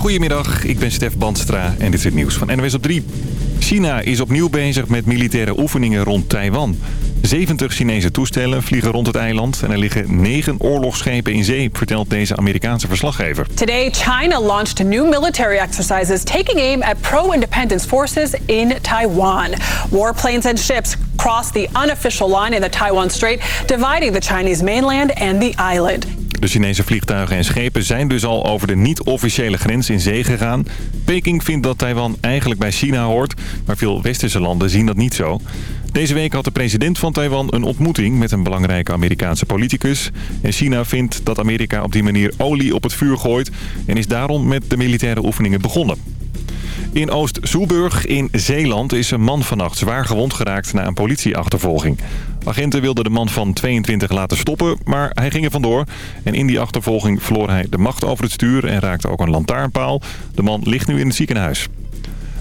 Goedemiddag, ik ben Stef Bandstra en dit is het nieuws van NWS op 3. China is opnieuw bezig met militaire oefeningen rond Taiwan. 70 Chinese toestellen vliegen rond het eiland en er liggen 9 oorlogsschepen in zee, vertelt deze Amerikaanse verslaggever. Today, China launched new military exercises taking aim at pro-independence forces in Taiwan. Warplanes and ships crossed the unofficial line in the Taiwan Strait, dividing the Chinese mainland and the island. De Chinese vliegtuigen en schepen zijn dus al over de niet-officiële grens in zee gegaan. Peking vindt dat Taiwan eigenlijk bij China hoort, maar veel westerse landen zien dat niet zo. Deze week had de president van Taiwan een ontmoeting met een belangrijke Amerikaanse politicus. En China vindt dat Amerika op die manier olie op het vuur gooit en is daarom met de militaire oefeningen begonnen. In Oost-Soelburg in Zeeland is een man vannacht zwaar gewond geraakt na een politieachtervolging. Agenten wilden de man van 22 laten stoppen, maar hij ging er vandoor. En in die achtervolging verloor hij de macht over het stuur en raakte ook een lantaarnpaal. De man ligt nu in het ziekenhuis.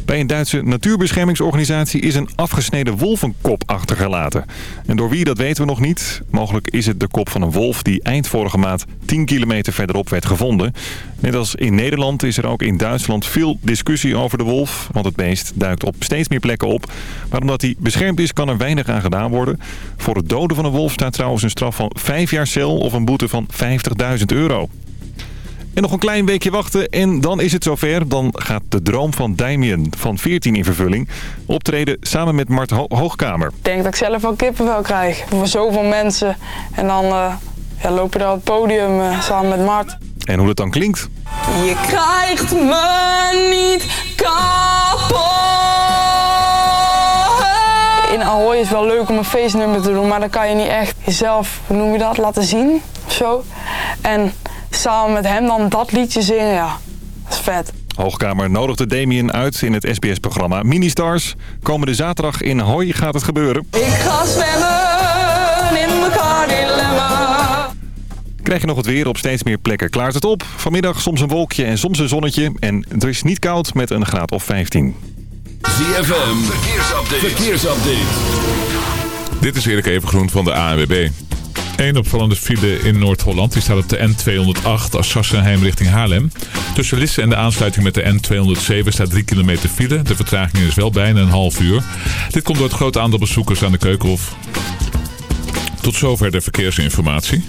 Bij een Duitse natuurbeschermingsorganisatie is een afgesneden wolvenkop achtergelaten. En door wie, dat weten we nog niet. Mogelijk is het de kop van een wolf die eind vorige maand 10 kilometer verderop werd gevonden. Net als in Nederland is er ook in Duitsland veel discussie over de wolf. Want het beest duikt op steeds meer plekken op. Maar omdat hij beschermd is, kan er weinig aan gedaan worden. Voor het doden van een wolf staat trouwens een straf van 5 jaar cel of een boete van 50.000 euro. En nog een klein weekje wachten en dan is het zover. Dan gaat de droom van Damien van 14 in vervulling. Optreden samen met Mart Hoogkamer. Ik denk dat ik zelf wel kippenvel krijg. Voor zoveel mensen. En dan uh, ja, lopen we op het podium uh, samen met Mart. En hoe het dan klinkt? Je krijgt me niet kapot. In Ahoy is wel leuk om een feestnummer te doen, maar dan kan je niet echt jezelf, hoe noem je dat, laten zien. Zo. En samen met hem dan dat liedje zingen, ja, dat is vet. Hoogkamer nodigde Damien uit in het SBS-programma Ministars. Komende zaterdag in Hooi gaat het gebeuren. Ik ga zwemmen in mijn dilemma. Krijg je nog het weer op steeds meer plekken. Klaart het op. Vanmiddag soms een wolkje en soms een zonnetje. En het is niet koud met een graad of 15. ZFM, verkeersupdate. verkeersupdate. Dit is Erik Evengroen van de ANWB. Eén opvallende file in Noord-Holland. Die staat op de N208 Assassenheim richting Haarlem. Tussen Lisse en de aansluiting met de N207 staat 3 kilometer file. De vertraging is wel bijna een half uur. Dit komt door het grote aantal bezoekers aan de Keukenhof. Tot zover de verkeersinformatie.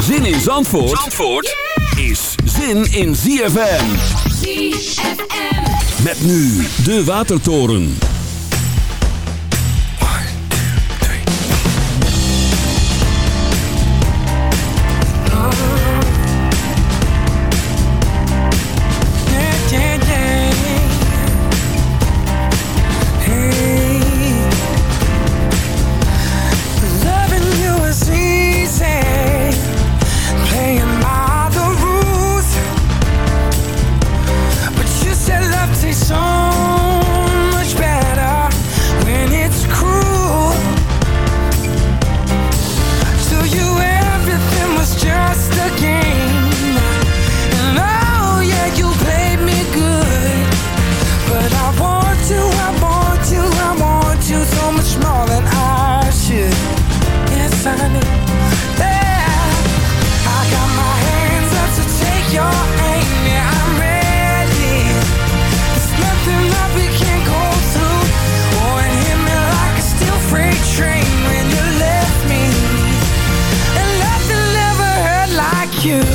Zin in Zandvoort, Zandvoort is zin in ZFM. ZFM. Met nu de Watertoren. train when you left me. And nothing ever hurt like you.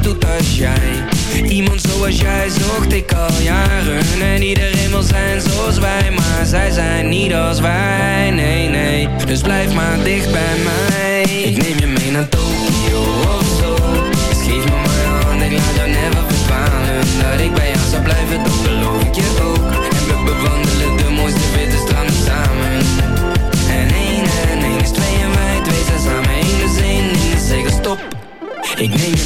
Doet als jij. Iemand zoals jij zocht ik al jaren. En iedereen wil zijn zoals wij Maar zij zijn niet als wij, nee nee Dus blijf maar dicht bij mij. Ik neem je mee naar Tokio of zo. Geef me mijn hand, ik laat jou never verdwalen. Dat ik bij jou zou blijven, dat beloof ik je ook. En we bewandelen de mooiste witte stranden samen. En één en één is twee en wij twee zijn samen één is één, één is zeker stop. Ik neem je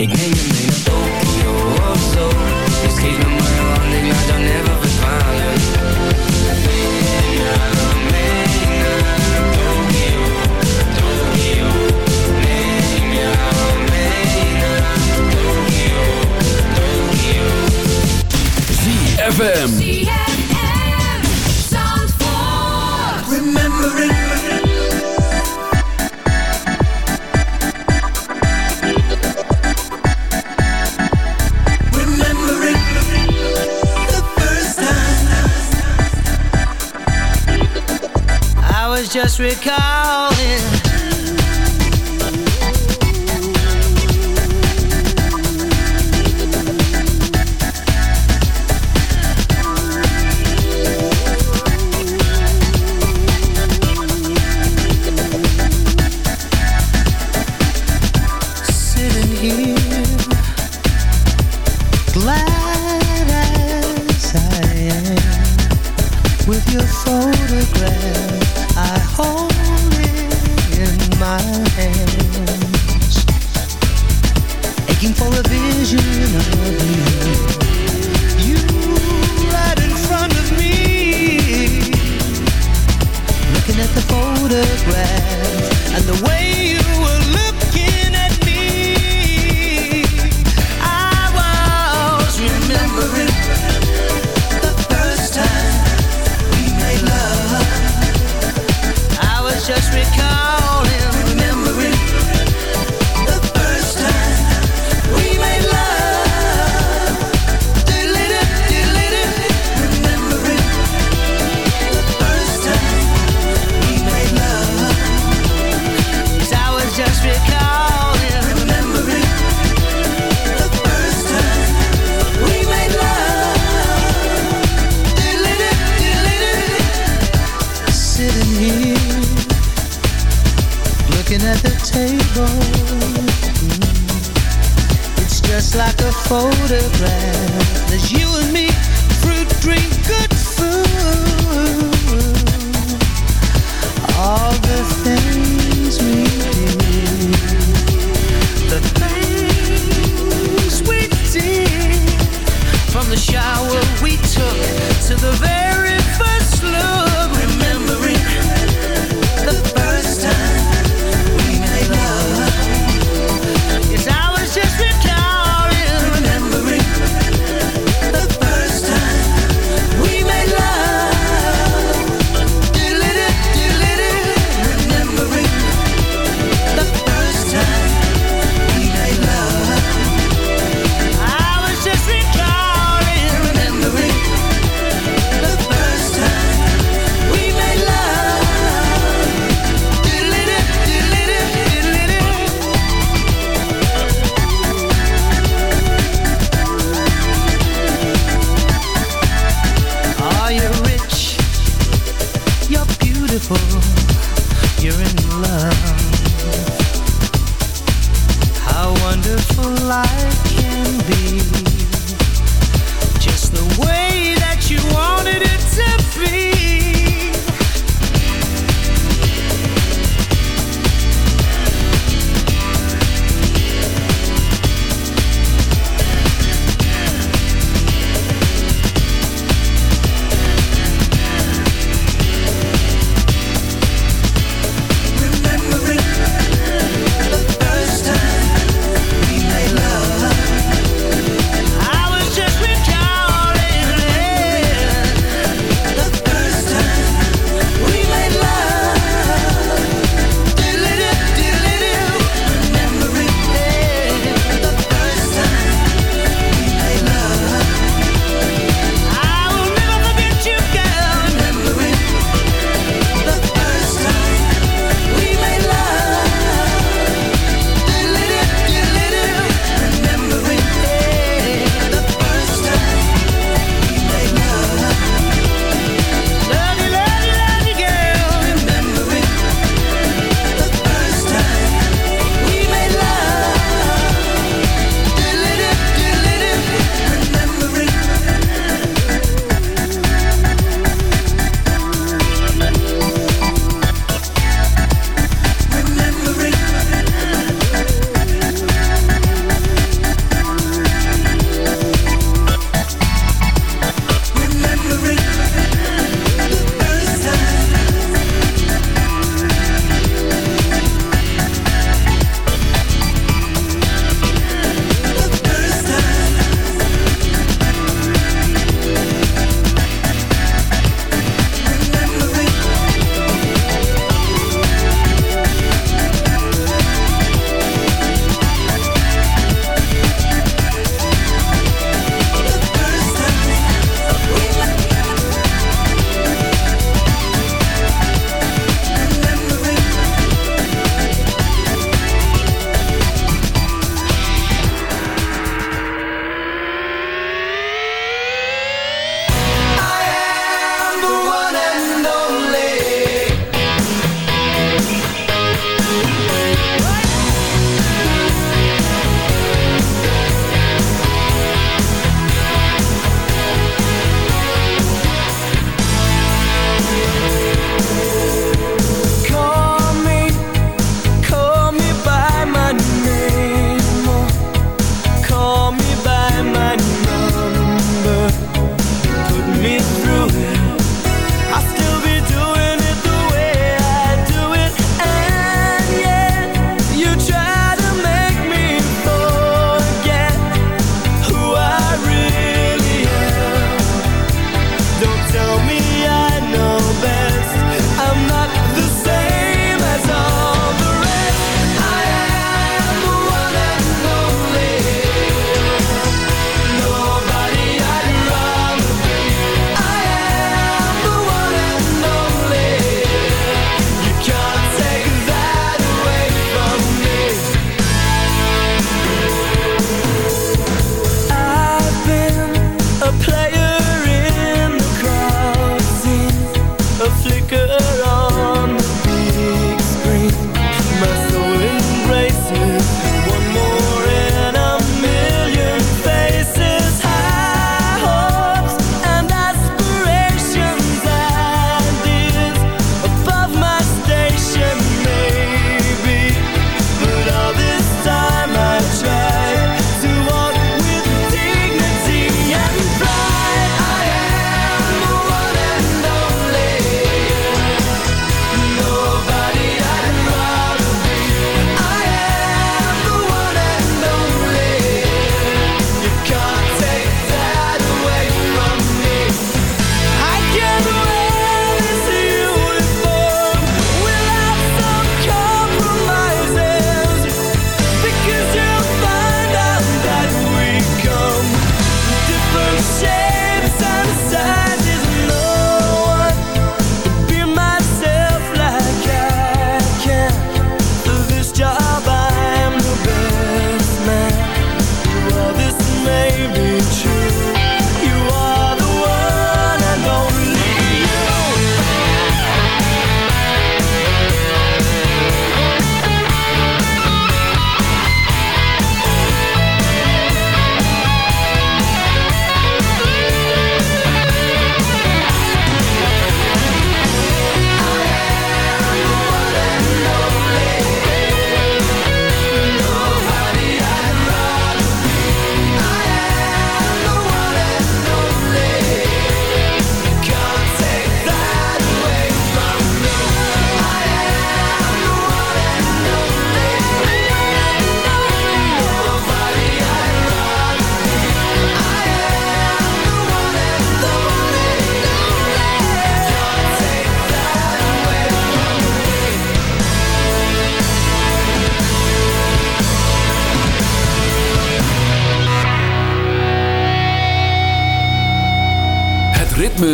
Ik neem je mee naar Tokio of zo. Dus geef me mijn hand, ik laat jou never verdwalen. Neem just recalling understand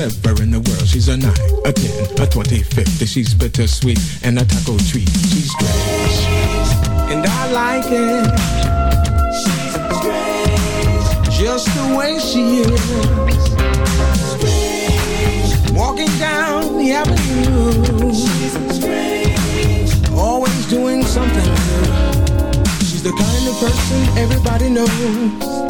wherever in the world. She's a 9, a 10, a 20, 50. She's bittersweet and a taco treat. She's strange, and I like it. She's strange, just the way she is. Walking down the avenue. She's strange. Always doing something new. She's the kind of person everybody knows.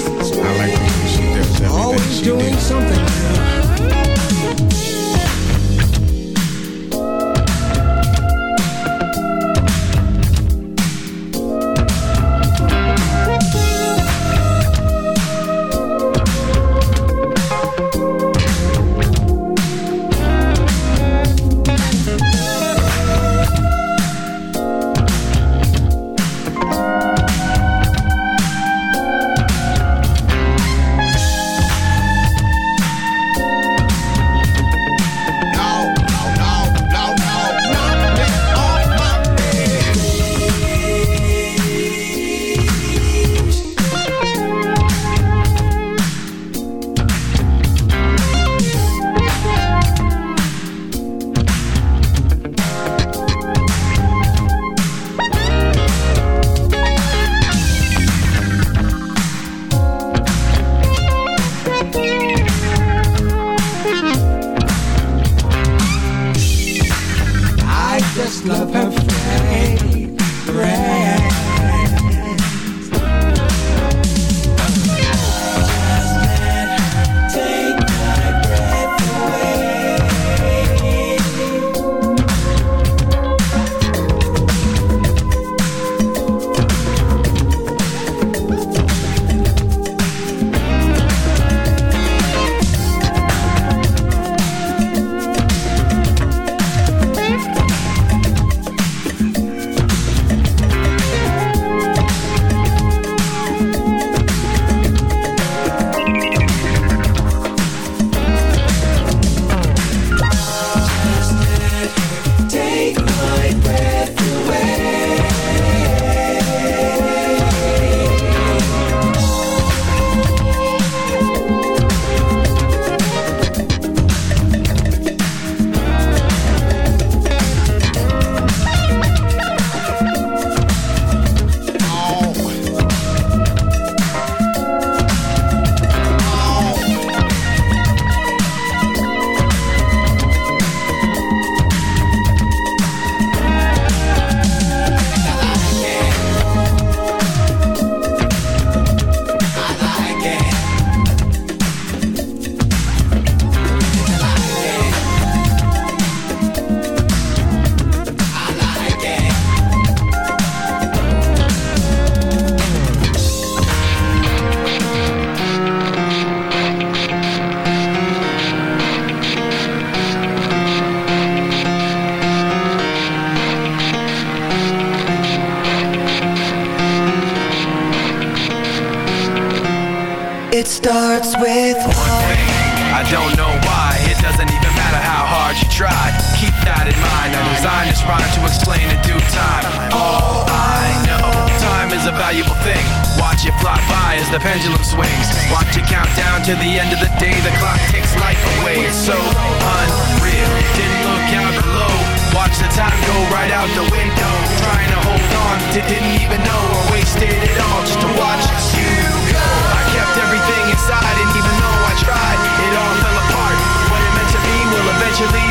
I like the way she does everything Always doing did. something know I wasted it all just to watch you go. I kept everything inside, and even though I tried, it all fell apart. What it meant to be will eventually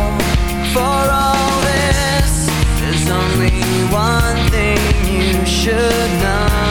should not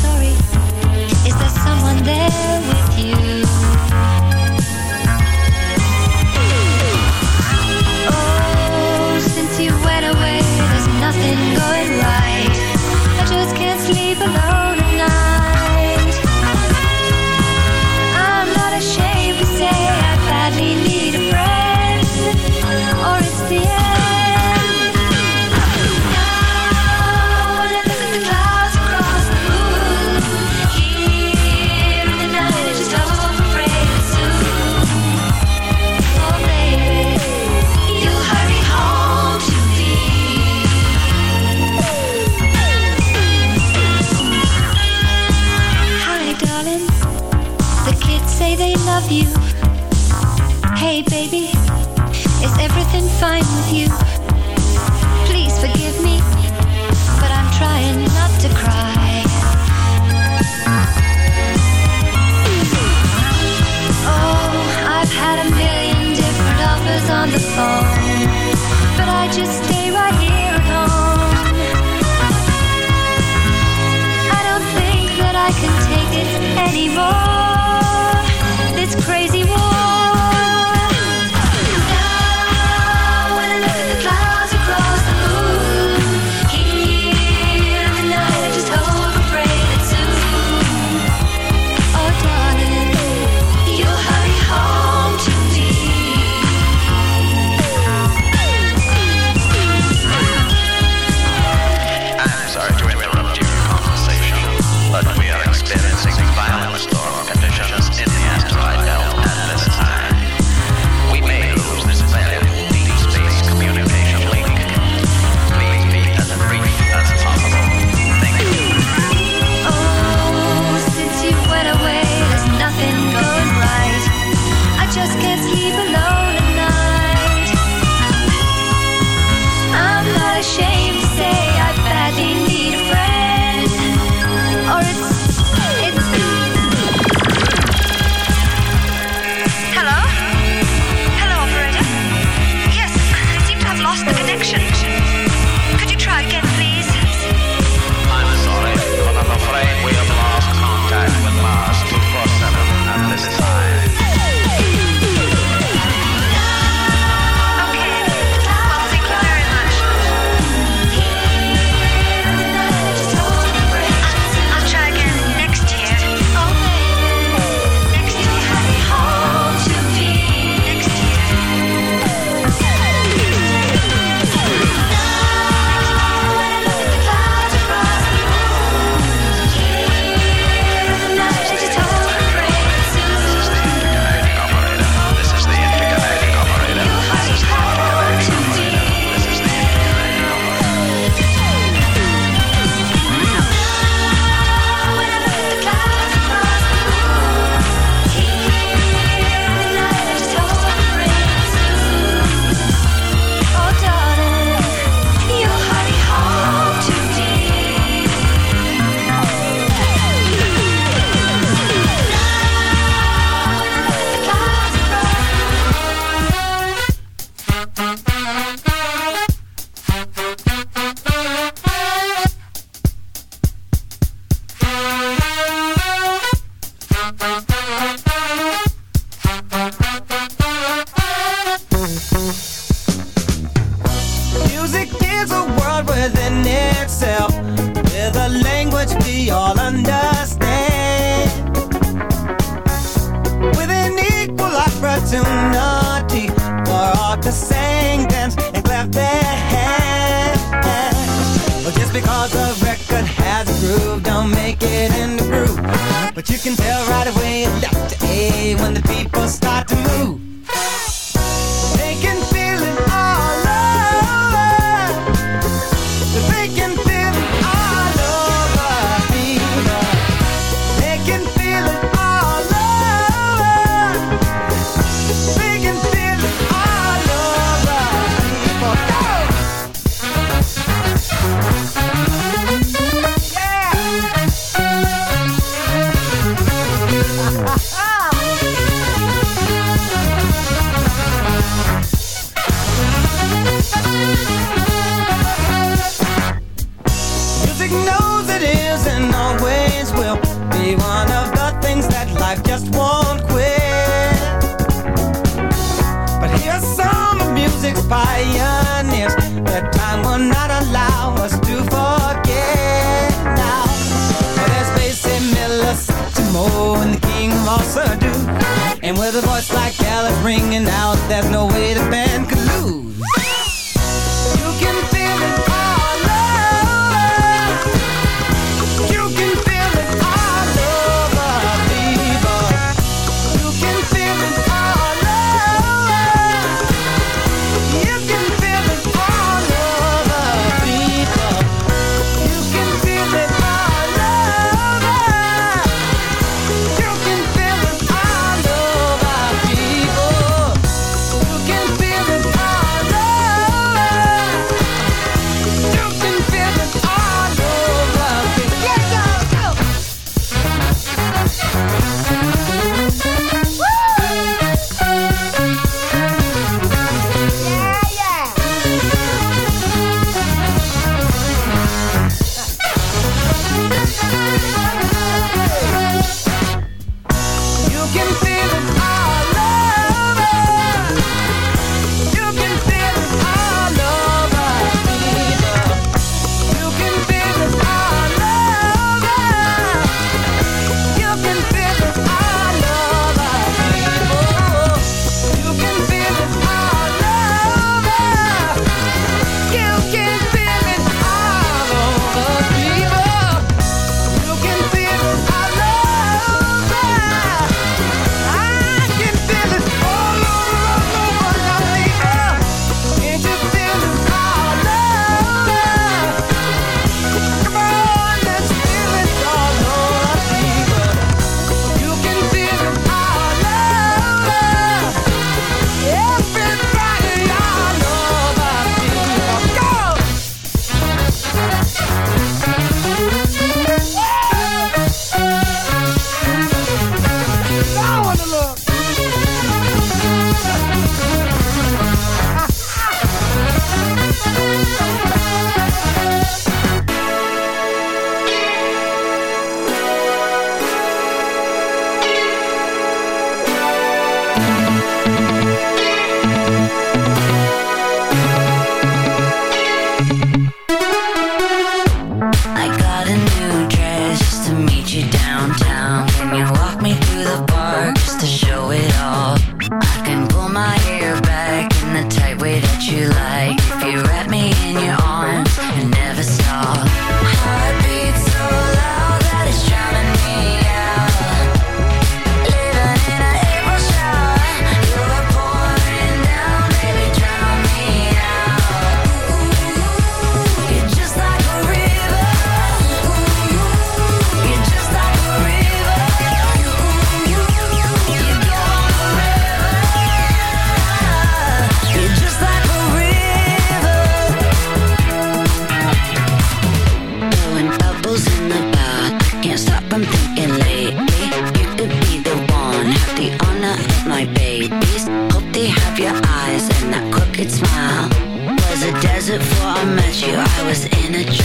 there with you. fine with you. You. I was in a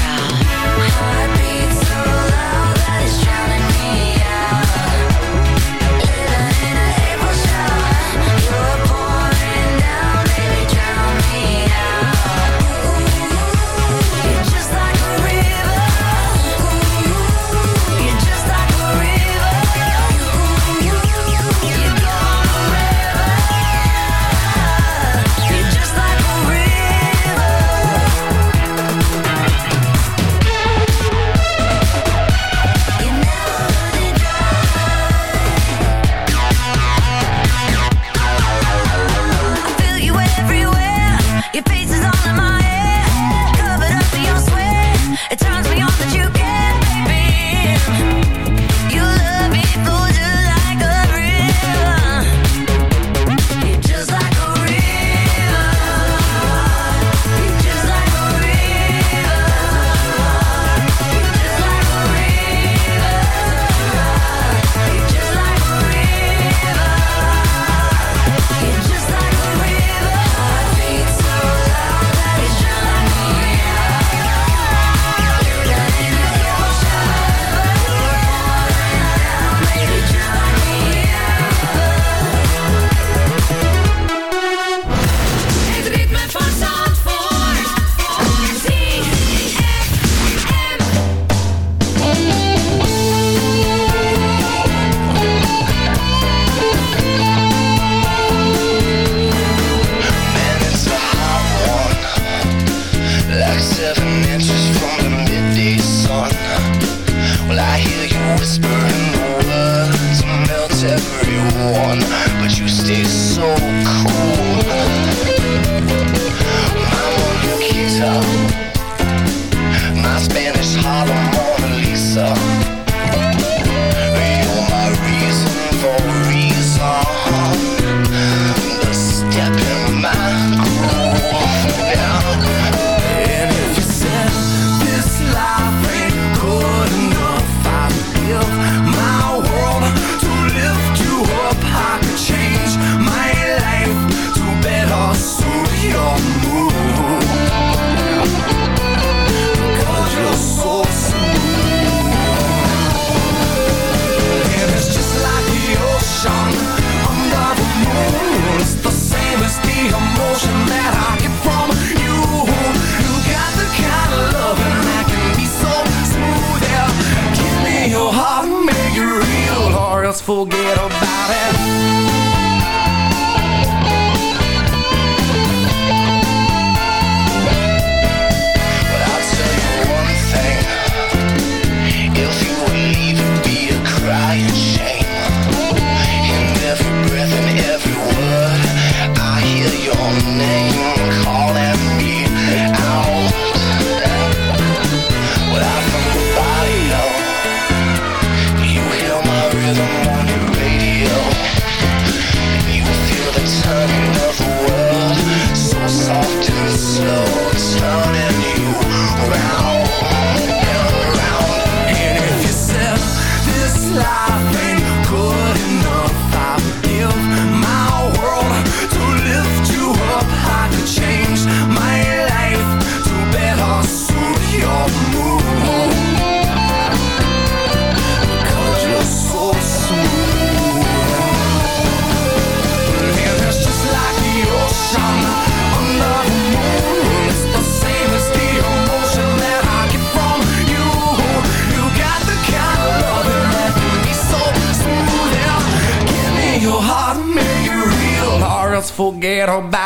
battle back.